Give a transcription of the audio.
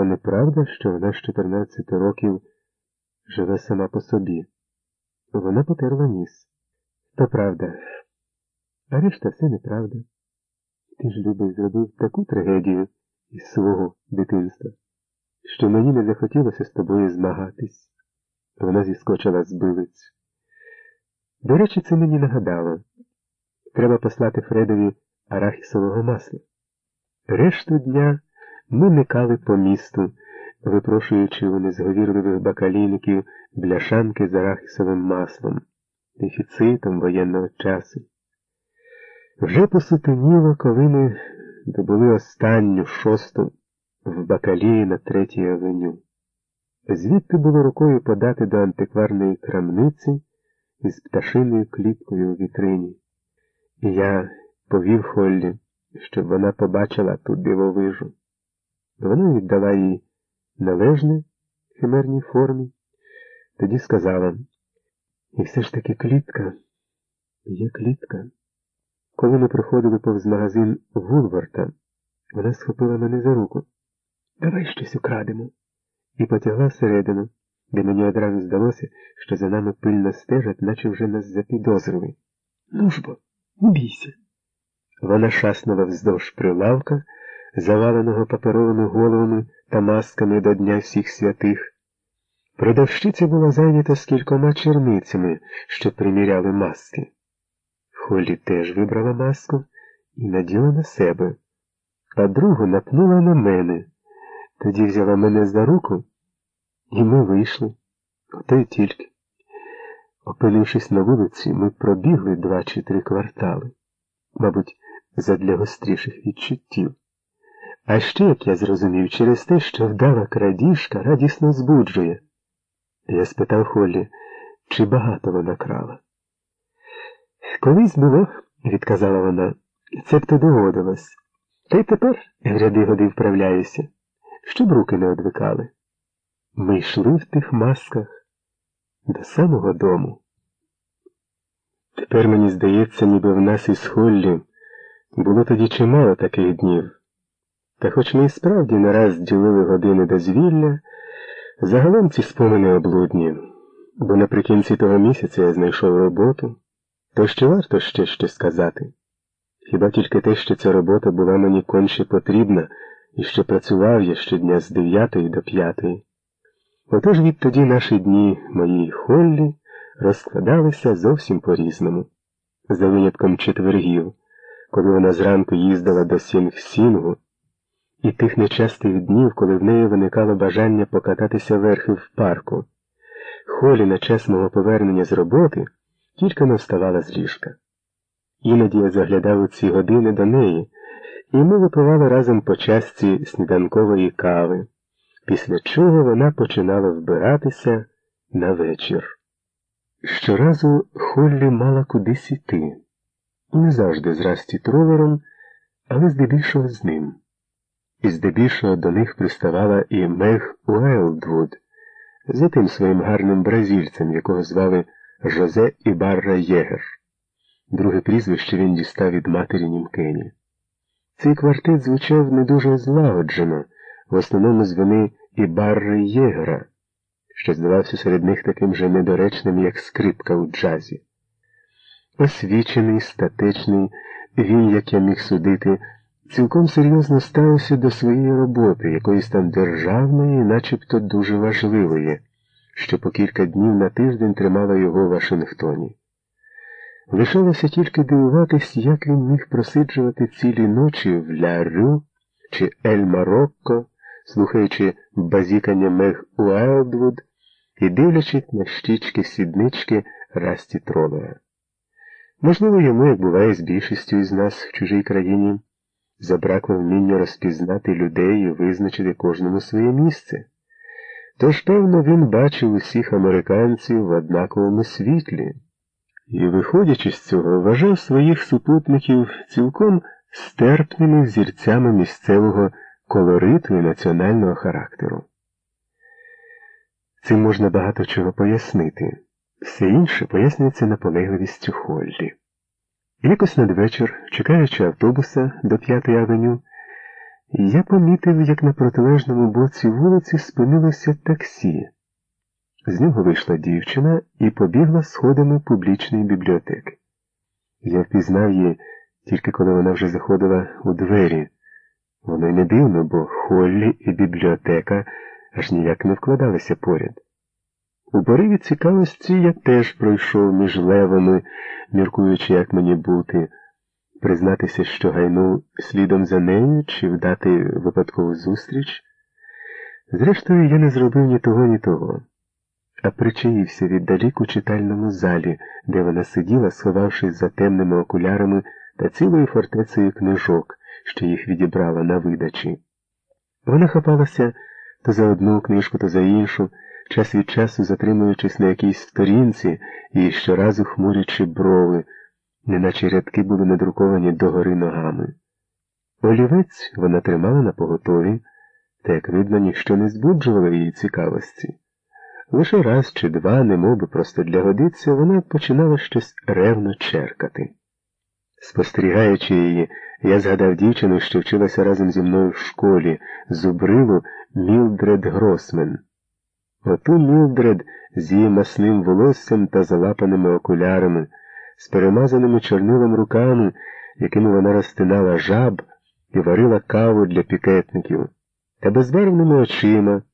то неправда, що вона з 14 років живе сама по собі. Вона потерла ніс. То правда. А решта все неправда. Ти ж, любий, зробив таку трагедію із свого дитинства, що мені не захотілося з тобою змагатись. Вона зіскочила з билиць. До речі, це мені нагадало. Треба послати Фредові арахісового масла. Решту дня ми никали по місту, випрошуючи у незговірливих бакалійників бляшанки з арахісовим маслом, дефіцитом воєнного часу. Вже посутеніло, коли ми добули останню шосту в бакалії на третій авеню. Звідти було рукою подати до антикварної крамниці із пташиною кліткою у вітрині. І я повів Холлі, щоб вона побачила ту дивовижу. Вона віддала їй належне химерній формі, тоді сказала, і все ж таки клітка, є клітка. Коли ми проходили повз магазин Вулварта, вона схопила мене за руку. Давай щось украдемо. І потягла всередину, де мені одразу здалося, що за нами пильно стежать, наче вже нас запідозрили. Ну ж бо, бійся. Вона шаснула вздовж прилавка, заваленого паперовими головами та масками до Дня всіх святих. Продавщиця була зайнята з кількома черницями, що приміряли маски. Холі теж вибрала маску і наділа на себе, а другу напнула на мене. Тоді взяла мене за руку, і ми вийшли. Ото й тільки. Опинившись на вулиці, ми пробігли два чи три квартали, мабуть, задля гостріших відчуттів. А ще, як я зрозумів, через те, що вдала крадіжка радісно збуджує. Я спитав Холлі, чи багато вона крала. Колись було, відказала вона, цебто доводилось. Та й тепер в ряди годи вправляюся, щоб руки не одвикали. Ми йшли в тих масках до самого дому. Тепер мені здається, ніби в нас із Холлі було тоді чимало таких днів. Та хоч ми і справді не раз ділили години дозвілля, загалом ці спомини облудні, бо наприкінці того місяця я знайшов роботу, то ще варто ще щось сказати. Хіба тільки те, що ця робота була мені конче потрібна і що працював я щодня з дев'ятої до п'ятої. Отож відтоді наші дні моїй Холлі розкладалися зовсім по-різному, за винятком четвергів, коли вона зранку їздила до Сінг-Сінгу, і тих нечастих днів, коли в неї виникало бажання покататися верхи в парку. Холі на час мого повернення з роботи тільки не вставала з ліжка. Іноді я заглядав у ці години до неї, і ми випивали разом по частці сніданкової кави, після чого вона починала вбиратися на вечір. Щоразу Холлі мала кудись іти, не завжди з Расті Тролером, але здебільшого з ним. І здебільшого до них приставала і Мег Уайлдвуд, за тим своїм гарним бразильцем, якого звали Жозе Ібарра Єгер. Друге прізвище він дістав від матері Німкені. Цей квартет звучав не дуже злагоджено, в основному з вини Ібарри Єгера, що здавався серед них таким же недоречним, як скрипка у джазі. Освічений, статечний, він, як я міг судити, цілком серйозно ставився до своєї роботи, якоїсь там державної, начебто дуже важливої, що по кілька днів на тиждень тримала його в Вашингтоні. Лишалося тільки дивуватись, як він міг просиджувати цілі ночі в Ля Рю чи Ель Марокко, слухаючи базікання Мег Уайлдвуд і дивлячись на щічки сіднички Расті Тролера. Можливо, йому, як буває з більшістю із нас в чужій країні, забракло вміння розпізнати людей і визначити кожному своє місце. Тож, певно, він бачив усіх американців в однаковому світлі і, виходячи з цього, вважав своїх супутників цілком стерпними зірцями місцевого колориту і національного характеру. Цим можна багато чого пояснити. Все інше пояснюється наполегливістю Холлі. Якось надвечір, чекаючи автобуса до П'ятої авеню, Я помітив, як на протилежному боці вулиці спинилося таксі. З нього вийшла дівчина і побігла сходами публічної бібліотеки. Я впізнав її тільки коли вона вже заходила у двері. Воно й не дивно, бо Холлі і бібліотека аж ніяк не вкладалися поряд. У пориві цікавості я теж пройшов між левами, міркуючи, як мені бути, признатися, що гайну слідом за нею чи вдати випадкову зустріч. Зрештою, я не зробив ні того, ні того, а причаївся віддалік у читальному залі, де вона сиділа, сховавшись за темними окулярами та цілою фортецею книжок, що їх відібрала на видачі. Вона хапалася то за одну книжку, то за іншу, час від часу затримуючись на якійсь сторінці і щоразу хмурячи брови, неначе рядки були надруковані догори ногами. Олівець вона тримала на поготові, та, як видно, ніщо не збуджувало її цікавості. Лише раз чи два, немоби просто для годиться, вона починала щось ревно черкати. Спостерігаючи її, я згадав дівчину, що вчилася разом зі мною в школі, зубрилу Мілдред Гросмен. Оту Мілдред з її масним волоссям та залапаними окулярами, з перемазаними чорнилом руками, якими вона розтинала жаб і варила каву для пікетників, та безбарвними очима.